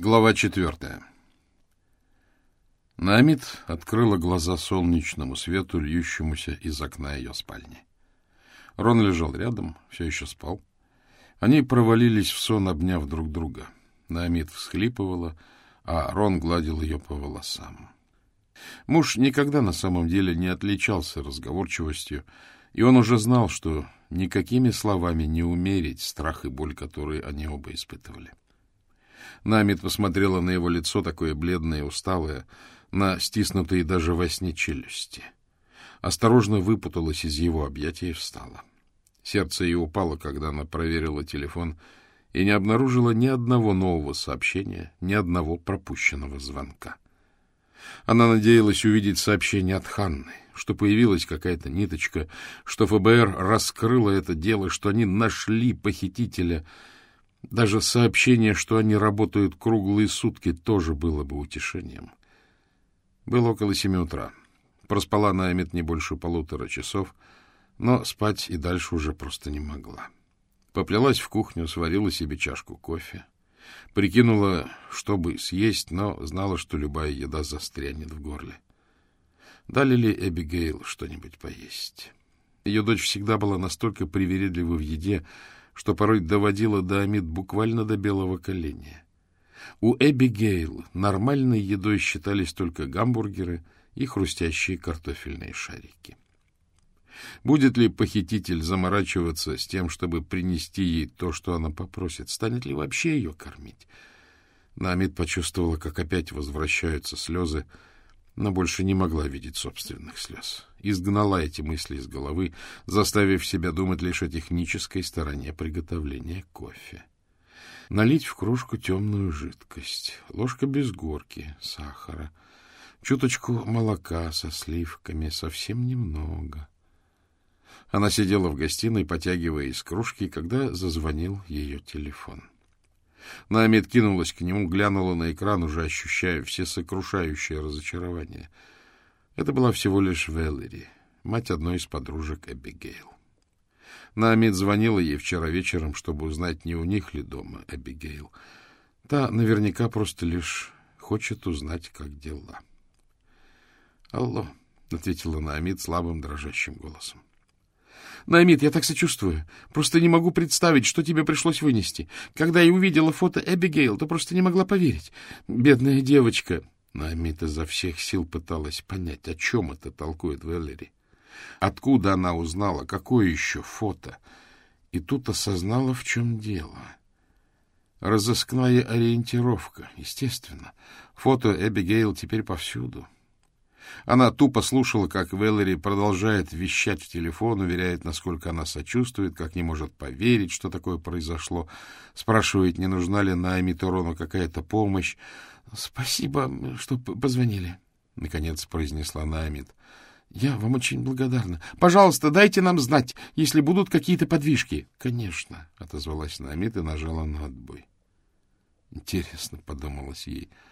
Глава четвертая. Наамид открыла глаза солнечному свету, льющемуся из окна ее спальни. Рон лежал рядом, все еще спал. Они провалились в сон, обняв друг друга. Наамид всхлипывала, а Рон гладил ее по волосам. Муж никогда на самом деле не отличался разговорчивостью, и он уже знал, что никакими словами не умерить страх и боль, которые они оба испытывали. Намит посмотрела на его лицо, такое бледное и усталое, на стиснутые даже во сне челюсти. Осторожно выпуталась из его объятия и встала. Сердце ее упало, когда она проверила телефон и не обнаружила ни одного нового сообщения, ни одного пропущенного звонка. Она надеялась увидеть сообщение от Ханны, что появилась какая-то ниточка, что ФБР раскрыло это дело, что они нашли похитителя — даже сообщение, что они работают круглые сутки, тоже было бы утешением. Было около семи утра. Проспала Наймит не больше полутора часов, но спать и дальше уже просто не могла. Поплелась в кухню, сварила себе чашку кофе. Прикинула, чтобы съесть, но знала, что любая еда застрянет в горле. Дали ли Эбигейл что-нибудь поесть? Ее дочь всегда была настолько привередлива в еде, что порой доводило до Амид буквально до белого коленя. У Эбигейл нормальной едой считались только гамбургеры и хрустящие картофельные шарики. Будет ли похититель заморачиваться с тем, чтобы принести ей то, что она попросит? Станет ли вообще ее кормить? Намид почувствовала, как опять возвращаются слезы, но больше не могла видеть собственных слез. Изгнала эти мысли из головы, заставив себя думать лишь о технической стороне приготовления кофе. Налить в кружку темную жидкость, ложка без горки, сахара, чуточку молока со сливками, совсем немного. Она сидела в гостиной, потягивая из кружки, когда зазвонил ее телефон. — Наамид кинулась к нему, глянула на экран, уже ощущая все сокрушающее разочарование. Это была всего лишь Веллери, мать одной из подружек Эбигейл. Наамид звонила ей вчера вечером, чтобы узнать, не у них ли дома Эбигейл. Та наверняка просто лишь хочет узнать, как дела. — Алло, — ответила Наамид слабым дрожащим голосом. Наймит, я так сочувствую. Просто не могу представить, что тебе пришлось вынести. Когда я увидела фото Эбигейл, то просто не могла поверить. Бедная девочка. Наймит изо всех сил пыталась понять, о чем это толкует Веллери. Откуда она узнала, какое еще фото? И тут осознала, в чем дело. Разыскная ориентировка, естественно. Фото Эбигейл теперь повсюду. — она тупо слушала, как Веллери продолжает вещать в телефон, уверяет, насколько она сочувствует, как не может поверить, что такое произошло, спрашивает, не нужна ли Наами Торону какая-то помощь. — Спасибо, что позвонили, — наконец произнесла Наамид. — Я вам очень благодарна. Пожалуйста, дайте нам знать, если будут какие-то подвижки. — Конечно, — отозвалась Наамид и нажала на отбой. Интересно, — подумалось ей, —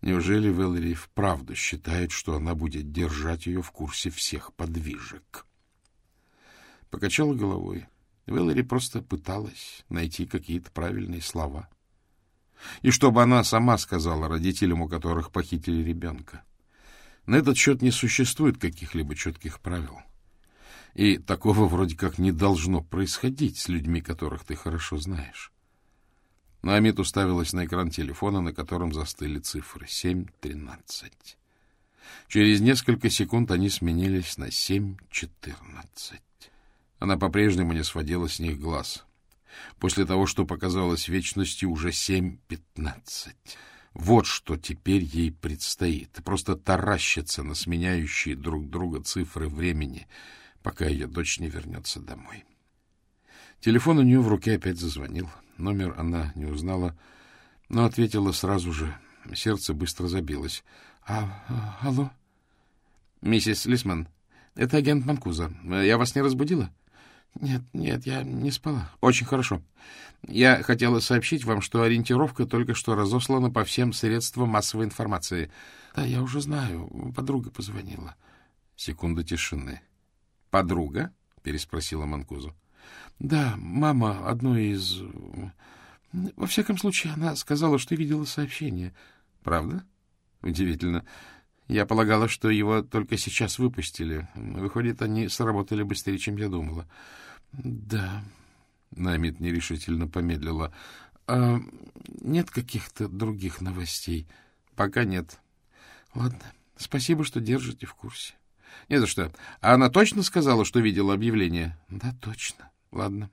Неужели Веллери вправду считает, что она будет держать ее в курсе всех подвижек? Покачала головой. Веллери просто пыталась найти какие-то правильные слова. И чтобы она сама сказала родителям, у которых похитили ребенка. На этот счет не существует каких-либо четких правил. И такого вроде как не должно происходить с людьми, которых ты хорошо знаешь. Но Амит уставилась на экран телефона, на котором застыли цифры 7.13. Через несколько секунд они сменились на 7.14. Она по-прежнему не сводила с них глаз. После того, что показалось вечностью, уже 7.15. Вот что теперь ей предстоит. Просто таращиться на сменяющие друг друга цифры времени, пока ее дочь не вернется домой. Телефон у нее в руке опять зазвонил. — Номер она не узнала, но ответила сразу же. Сердце быстро забилось. «А, — Алло? — Миссис Лисман, это агент Манкуза. Я вас не разбудила? — Нет, нет, я не спала. — Очень хорошо. Я хотела сообщить вам, что ориентировка только что разослана по всем средствам массовой информации. — Да, я уже знаю. Подруга позвонила. Секунда тишины. — Подруга? — переспросила Манкузу. — Да, мама одной из... — Во всяком случае, она сказала, что видела сообщение. — Правда? — Удивительно. Я полагала, что его только сейчас выпустили. Выходит, они сработали быстрее, чем я думала. — Да. Намит нерешительно помедлила. — А нет каких-то других новостей? — Пока нет. — Ладно. Спасибо, что держите в курсе. — Не за что. А она точно сказала, что видела объявление? — Да, точно. Ладно.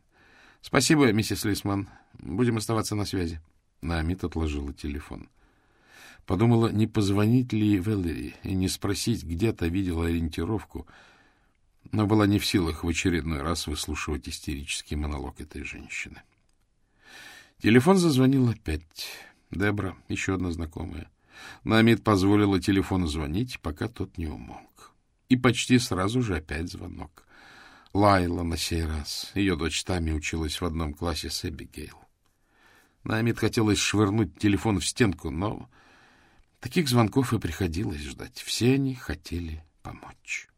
Спасибо, миссис Лисман. Будем оставаться на связи. Наамит отложила телефон. Подумала, не позвонить ли Веллери и не спросить, где-то видела ориентировку, но была не в силах в очередной раз выслушивать истерический монолог этой женщины. Телефон зазвонил опять. Дебра, еще одна знакомая. Намид позволила телефону звонить, пока тот не умолк. И почти сразу же опять звонок. Лайла на сей раз. Ее дочь Тами училась в одном классе с Эбигейл. Намид хотелось швырнуть телефон в стенку, но таких звонков и приходилось ждать. Все они хотели помочь.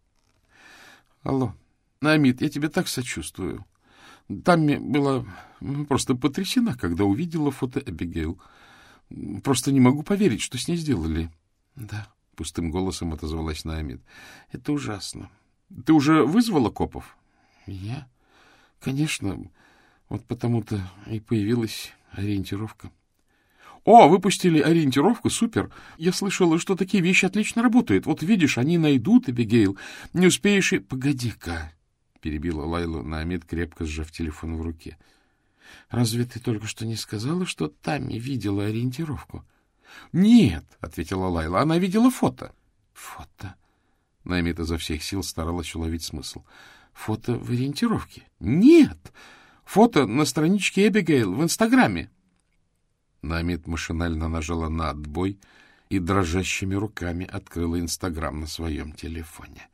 — Алло, Намид, я тебе так сочувствую. Тамми была просто потрясена, когда увидела фото Эбигейл. Просто не могу поверить, что с ней сделали. — Да, — пустым голосом отозвалась Наамид. — Это ужасно. — Ты уже вызвала копов? — Я? Конечно. Вот потому-то и появилась ориентировка. — О, выпустили ориентировку? Супер! Я слышала, что такие вещи отлично работают. Вот видишь, они найдут, Эбигейл. Не успеешь и... — Погоди-ка, — перебила Лайлу Наамид, крепко сжав телефон в руке. — Разве ты только что не сказала, что Тами видела ориентировку? — Нет, — ответила Лайла, — она видела фото. — Фото? Наймит изо всех сил старалась уловить смысл. — Фото в ориентировке? — Нет! Фото на страничке Эбигейл в Инстаграме. Намит машинально нажала на отбой и дрожащими руками открыла Инстаграм на своем телефоне.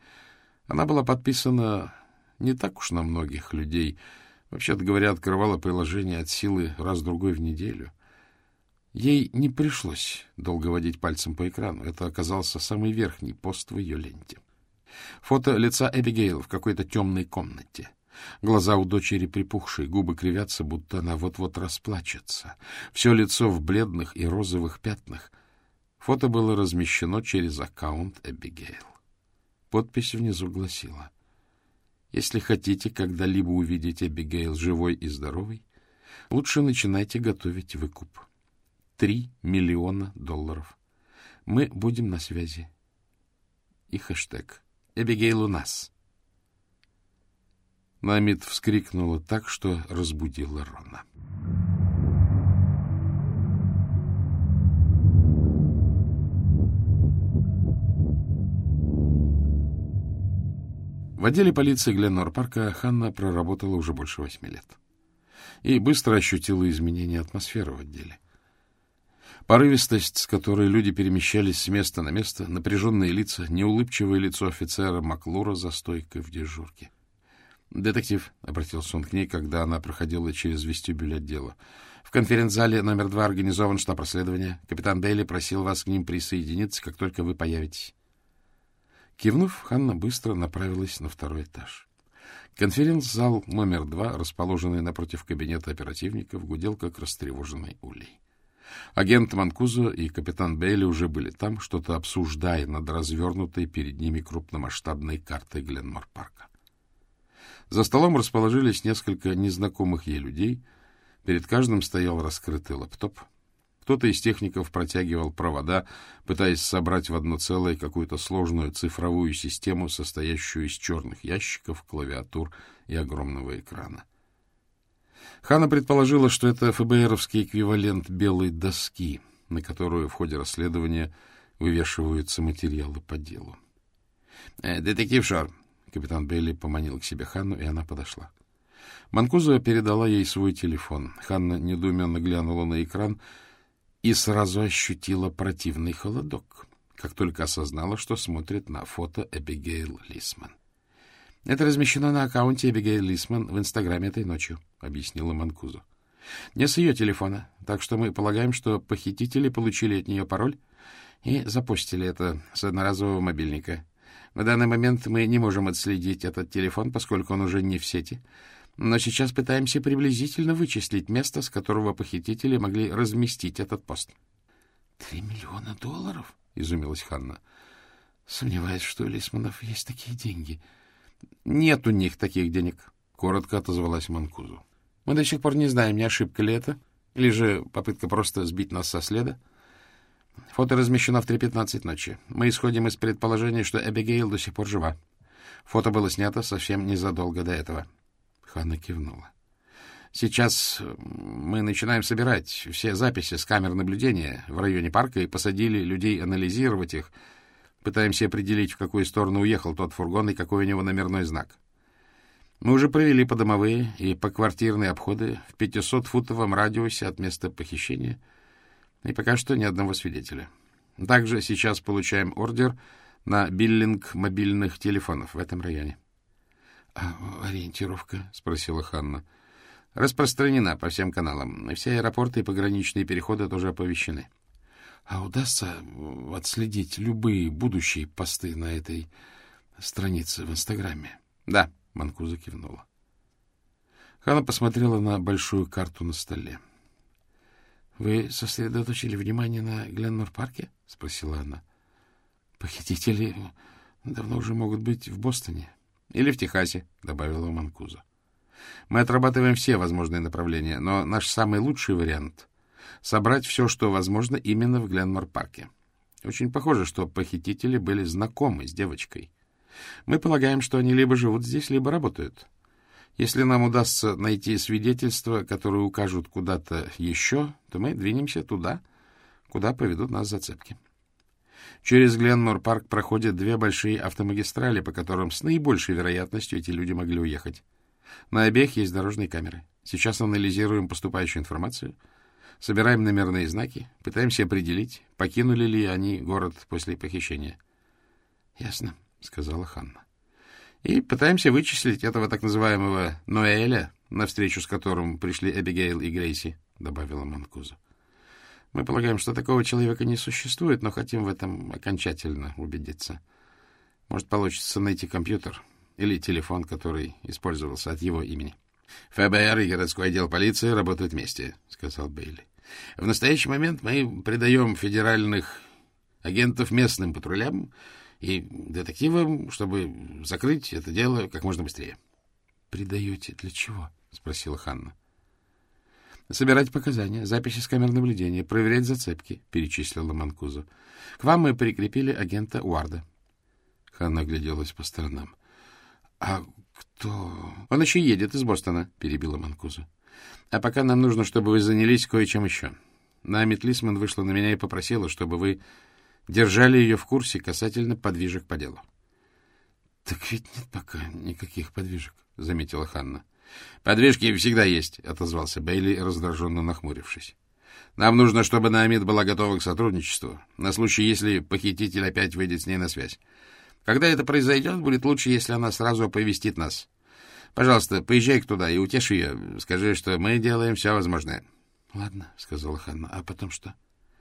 Она была подписана не так уж на многих людей — Вообще-то говоря, открывала приложение от силы раз-другой в неделю. Ей не пришлось долго водить пальцем по экрану. Это оказался самый верхний пост в ее ленте. Фото лица Эбигейл в какой-то темной комнате. Глаза у дочери припухшие, губы кривятся, будто она вот-вот расплачется. Все лицо в бледных и розовых пятнах. Фото было размещено через аккаунт Эбигейл. Подпись внизу гласила — если хотите когда-либо увидеть Эбигейл живой и здоровой, лучше начинайте готовить выкуп. Три миллиона долларов. Мы будем на связи. И хэштег «Эбигейл у нас». Намид вскрикнула так, что разбудила Рона. В отделе полиции Гленнор-парка Ханна проработала уже больше восьми лет. И быстро ощутила изменение атмосферы в отделе. Порывистость, с которой люди перемещались с места на место, напряженные лица, неулыбчивое лицо офицера Маклура за стойкой в дежурке. «Детектив», — обратился он к ней, когда она проходила через вестибюль отдела. «В конференц-зале номер два организован штаб расследования. Капитан Бейли просил вас к ним присоединиться, как только вы появитесь». Кивнув, Ханна быстро направилась на второй этаж. Конференц-зал номер два, расположенный напротив кабинета оперативников, гудел, как растревоженный улей. Агент Манкузо и капитан Бейли уже были там, что-то обсуждая над развернутой перед ними крупномасштабной картой Гленмор-парка. За столом расположились несколько незнакомых ей людей. Перед каждым стоял раскрытый лаптоп — кто-то из техников протягивал провода, пытаясь собрать в одно целое какую-то сложную цифровую систему, состоящую из черных ящиков, клавиатур и огромного экрана. Хана предположила, что это ФБРовский эквивалент белой доски, на которую в ходе расследования вывешиваются материалы по делу. «Э, — Детектив Шор, — капитан Белли поманил к себе Ханну, и она подошла. Манкуза передала ей свой телефон. Ханна недоуменно глянула на экран — и сразу ощутила противный холодок, как только осознала, что смотрит на фото Эбигейл Лисман. — Это размещено на аккаунте Эбигейл Лисман в Инстаграме этой ночью, — объяснила Манкузу. — Не с ее телефона, так что мы полагаем, что похитители получили от нее пароль и запустили это с одноразового мобильника. На данный момент мы не можем отследить этот телефон, поскольку он уже не в сети. Но сейчас пытаемся приблизительно вычислить место, с которого похитители могли разместить этот пост. — Три миллиона долларов? — изумилась Ханна. — Сомневаюсь, что у Лисманов есть такие деньги. — Нет у них таких денег, — коротко отозвалась Манкузу. — Мы до сих пор не знаем, не ошибка ли это, или же попытка просто сбить нас со следа. Фото размещено в 3.15 ночи. Мы исходим из предположения, что Эбигейл до сих пор жива. Фото было снято совсем незадолго до этого. Ханна кивнула. Сейчас мы начинаем собирать все записи с камер наблюдения в районе парка и посадили людей анализировать их. Пытаемся определить, в какую сторону уехал тот фургон и какой у него номерной знак. Мы уже провели подомовые и поквартирные обходы в 500-футовом радиусе от места похищения, и пока что ни одного свидетеля. Также сейчас получаем ордер на биллинг мобильных телефонов в этом районе. — А ориентировка? — спросила Ханна. — Распространена по всем каналам. Все аэропорты и пограничные переходы тоже оповещены. — А удастся отследить любые будущие посты на этой странице в Инстаграме? — Да, — Манкуза кивнула. Ханна посмотрела на большую карту на столе. — Вы сосредоточили внимание на Гленмор-парке? — спросила она. — Похитители давно уже могут быть в Бостоне. — или в Техасе, — добавила Манкуза. Мы отрабатываем все возможные направления, но наш самый лучший вариант — собрать все, что возможно, именно в Гленмор-парке. Очень похоже, что похитители были знакомы с девочкой. Мы полагаем, что они либо живут здесь, либо работают. Если нам удастся найти свидетельства, которые укажут куда-то еще, то мы двинемся туда, куда поведут нас зацепки. Через Гленмор-парк проходят две большие автомагистрали, по которым с наибольшей вероятностью эти люди могли уехать. На обеих есть дорожные камеры. Сейчас анализируем поступающую информацию, собираем номерные знаки, пытаемся определить, покинули ли они город после похищения. — Ясно, — сказала Ханна. — И пытаемся вычислить этого так называемого Ноэля, на встречу с которым пришли Эбигейл и Грейси, — добавила Манкуза. Мы полагаем, что такого человека не существует, но хотим в этом окончательно убедиться. Может, получится найти компьютер или телефон, который использовался от его имени. ФБР и городской отдел полиции работают вместе, — сказал Бейли. В настоящий момент мы придаем федеральных агентов местным патрулям и детективам, чтобы закрыть это дело как можно быстрее. — Придаете для чего? — спросила Ханна. Собирать показания, записи с камер наблюдения, проверять зацепки, — перечислила Манкузу. — К вам мы прикрепили агента Уарда. Ханна огляделась по сторонам. — А кто... — Он еще едет из Бостона, — перебила Манкузу. — А пока нам нужно, чтобы вы занялись кое-чем еще. Намит Лисман вышла на меня и попросила, чтобы вы держали ее в курсе касательно подвижек по делу. — Так ведь нет пока никаких подвижек, — заметила Ханна. — Подвижки всегда есть, — отозвался Бейли, раздраженно нахмурившись. — Нам нужно, чтобы Наамид была готова к сотрудничеству, на случай, если похититель опять выйдет с ней на связь. Когда это произойдет, будет лучше, если она сразу оповестит нас. Пожалуйста, поезжай туда и утешь ее. Скажи, что мы делаем все возможное. — Ладно, — сказала Ханна. — А потом что?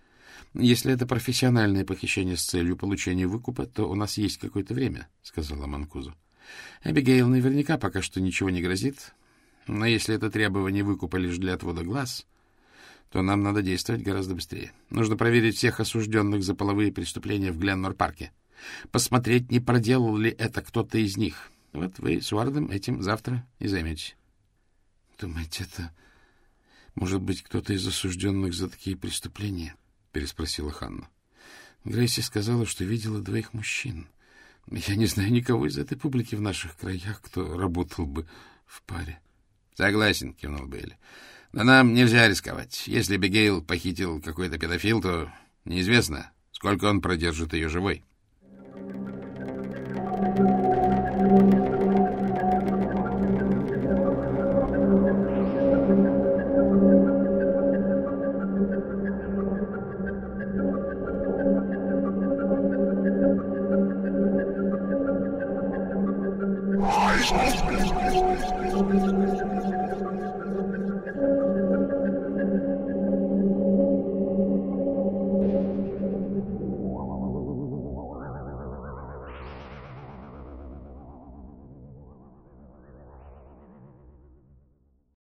— Если это профессиональное похищение с целью получения выкупа, то у нас есть какое-то время, — сказала Манкузу. — Эбигейл наверняка пока что ничего не грозит, но если это требование выкупа лишь для отвода глаз, то нам надо действовать гораздо быстрее. Нужно проверить всех осужденных за половые преступления в Гленнор-парке. Посмотреть, не проделал ли это кто-то из них. Вот вы с Уардом этим завтра и займетесь. — Думаете, это может быть кто-то из осужденных за такие преступления? — переспросила Ханна. Грейси сказала, что видела двоих мужчин. Я не знаю никого из этой публики в наших краях, кто работал бы в паре. —— Согласен, — кивнул Бейли. — Но нам нельзя рисковать. Если Бегейл похитил какой-то педофил, то неизвестно, сколько он продержит ее живой. Thank you.